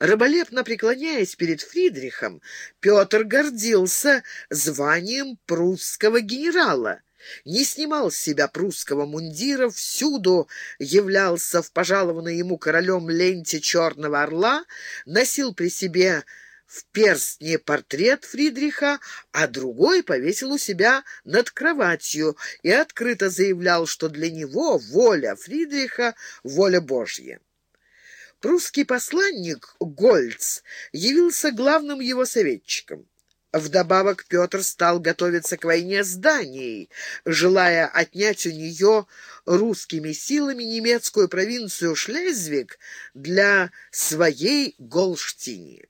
Раболепно преклоняясь перед Фридрихом, Петр гордился званием прусского генерала не снимал с себя прусского мундира, всюду являлся в пожалованной ему королем ленте черного орла, носил при себе в перстне портрет Фридриха, а другой повесил у себя над кроватью и открыто заявлял, что для него воля Фридриха — воля Божья. Прусский посланник Гольц явился главным его советчиком. Вдобавок Петр стал готовиться к войне с Данией, желая отнять у нее русскими силами немецкую провинцию Шлезвиг для своей Голштини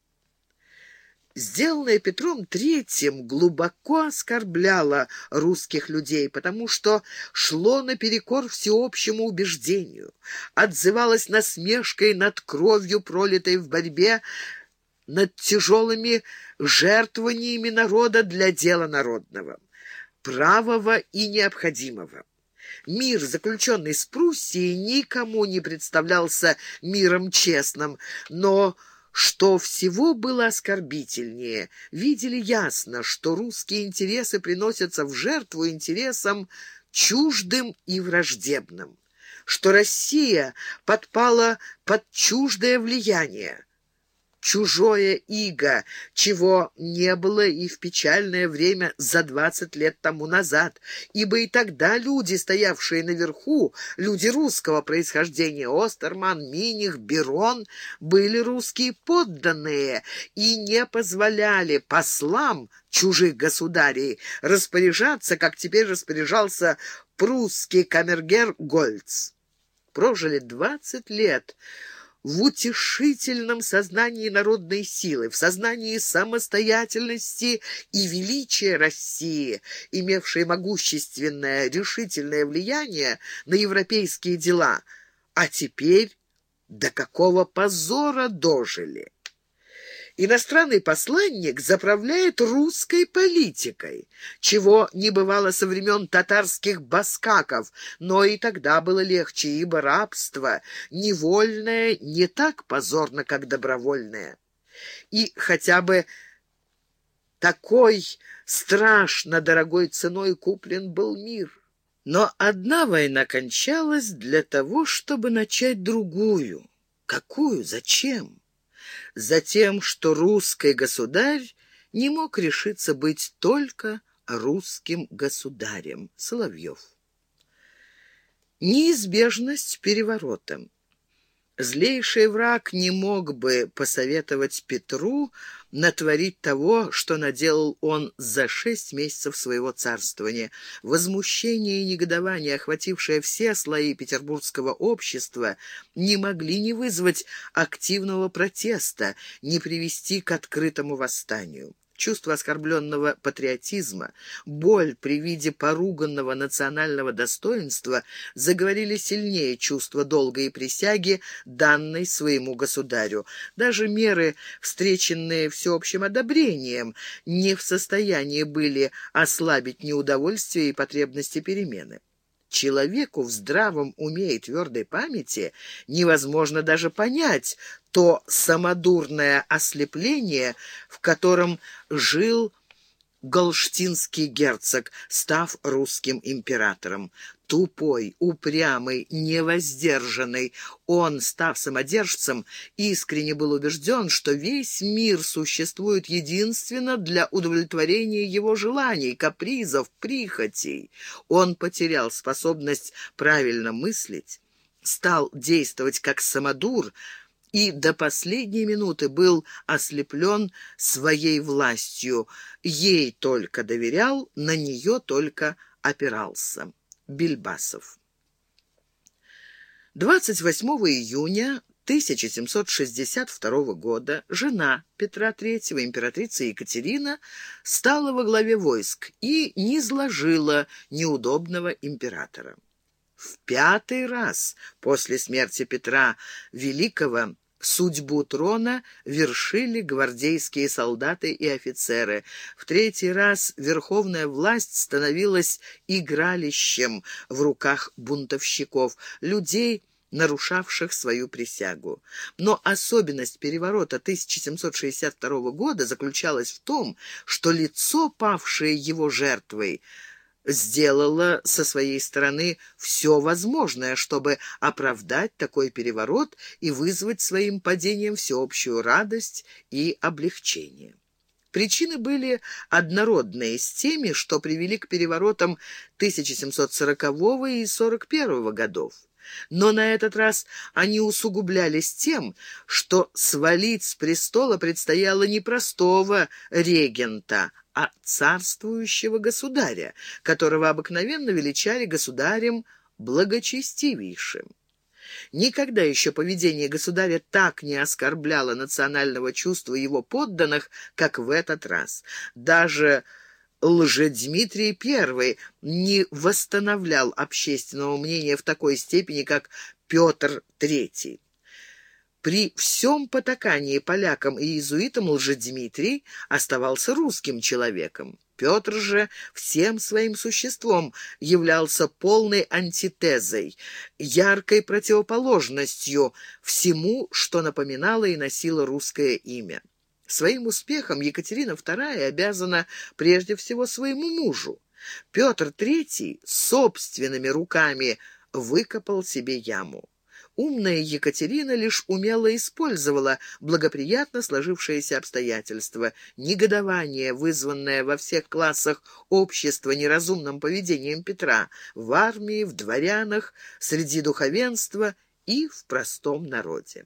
сделанное Петром Третьим, глубоко оскорбляло русских людей, потому что шло наперекор всеобщему убеждению, отзывалось насмешкой над кровью, пролитой в борьбе, над тяжелыми жертвованиями народа для дела народного, правого и необходимого. Мир, заключенный с Пруссией, никому не представлялся миром честным, но что всего было оскорбительнее, видели ясно, что русские интересы приносятся в жертву интересам чуждым и враждебным, что Россия подпала под чуждое влияние, чужое иго, чего не было и в печальное время за двадцать лет тому назад, ибо и тогда люди, стоявшие наверху, люди русского происхождения, Остерман, Миних, Берон, были русские подданные и не позволяли послам чужих государей распоряжаться, как теперь распоряжался прусский камергер Гольц. Прожили двадцать лет — в утешительном сознании народной силы, в сознании самостоятельности и величия России, имевшей могущественное, решительное влияние на европейские дела, а теперь до какого позора дожили. Иностранный посланник заправляет русской политикой, чего не бывало со времен татарских баскаков, но и тогда было легче, ибо рабство невольное не так позорно, как добровольное. И хотя бы такой страшно дорогой ценой куплен был мир. Но одна война кончалась для того, чтобы начать другую. Какую? Зачем? Затем, что русский государь не мог решиться быть только русским государем. Соловьев. Неизбежность переворота. Злейший враг не мог бы посоветовать Петру натворить того, что наделал он за шесть месяцев своего царствования. Возмущение и негодование, охватившее все слои петербургского общества, не могли не вызвать активного протеста, не привести к открытому восстанию чувство оскорбленного патриотизма, боль при виде поруганного национального достоинства заговорили сильнее чувства долга и присяги, данной своему государю. Даже меры, встреченные всеобщим одобрением, не в состоянии были ослабить неудовольствие и потребности перемены. Человеку в здравом уме и твердой памяти невозможно даже понять то самодурное ослепление, в котором жил Голштинский герцог, став русским императором. Тупой, упрямый, невоздержанный, он, став самодержцем, искренне был убежден, что весь мир существует единственно для удовлетворения его желаний, капризов, прихотей. Он потерял способность правильно мыслить, стал действовать как самодур, и до последней минуты был ослеплен своей властью, ей только доверял, на нее только опирался. Бильбасов 28 июня 1762 года жена Петра III, императрица Екатерина, стала во главе войск и низложила неудобного императора. В пятый раз после смерти Петра Великого Судьбу трона вершили гвардейские солдаты и офицеры. В третий раз верховная власть становилась игралищем в руках бунтовщиков, людей, нарушавших свою присягу. Но особенность переворота 1762 года заключалась в том, что лицо, павшее его жертвой, сделала со своей стороны все возможное, чтобы оправдать такой переворот и вызвать своим падением всеобщую радость и облегчение. Причины были однородные с теми, что привели к переворотам 1740 и 41 годов. Но на этот раз они усугублялись тем, что свалить с престола предстояло не простого регента, а царствующего государя, которого обыкновенно величали государем благочестивейшим. Никогда еще поведение государя так не оскорбляло национального чувства его подданных, как в этот раз. Даже Лжедмитрий I не восстановлял общественного мнения в такой степени, как Петр III. При всем потакании полякам и иезуитам Лжедмитрий оставался русским человеком. Петр же всем своим существом являлся полной антитезой, яркой противоположностью всему, что напоминало и носило русское имя. Своим успехом Екатерина II обязана прежде всего своему мужу. Петр III собственными руками выкопал себе яму. Умная Екатерина лишь умело использовала благоприятно сложившиеся обстоятельства. Негодование, вызванное во всех классах общества неразумным поведением Петра, в армии, в дворянах, среди духовенства и в простом народе.